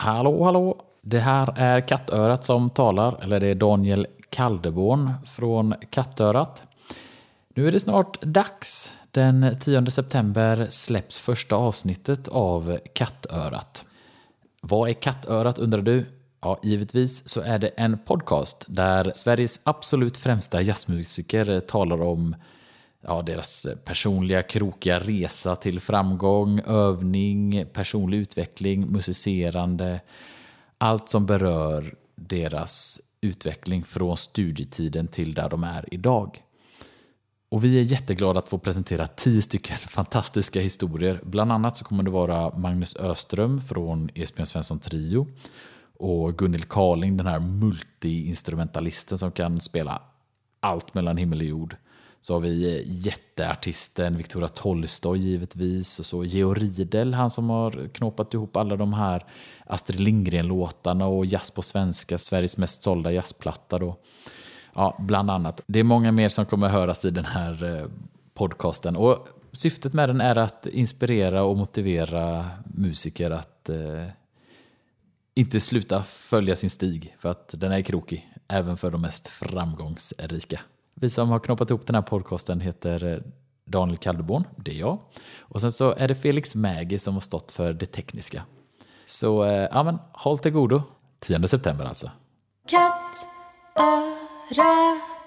Hallå, hallå! Det här är Kattörat som talar, eller det är Daniel Kaldeborn från Kattörat. Nu är det snart dags. Den 10 september släpps första avsnittet av Kattörat. Vad är Kattörat undrar du? Ja, givetvis så är det en podcast där Sveriges absolut främsta jazzmusiker talar om ja, deras personliga krokiga resa till framgång, övning, personlig utveckling, musicerande. Allt som berör deras utveckling från studietiden till där de är idag. Och vi är jätteglada att få presentera tio stycken fantastiska historier. Bland annat så kommer det vara Magnus Öström från Esbjörn Svensson Trio och Gunhild Carling, den här multi-instrumentalisten som kan spela allt mellan himmel och jord. Så har vi eh, jätteartisten Victoria Tolstoy givetvis och så Georg Riedel, han som har knåpat ihop alla de här Astrid Lindgren-låtarna och Jazz på svenska, Sveriges mest sålda jazzplatta då. Ja, bland annat. Det är många mer som kommer höras i den här eh, podcasten och syftet med den är att inspirera och motivera musiker att eh, inte sluta följa sin stig för att den är krokig, även för de mest framgångsrika. Vi som har knoppat ihop den här podcasten heter eh, Daniel Kaldeborn, det är jag. Och sen så är det Felix Mägi som har stått för det tekniska. Så eh, ja men, håll till godo. 10 september alltså. Katt, öra.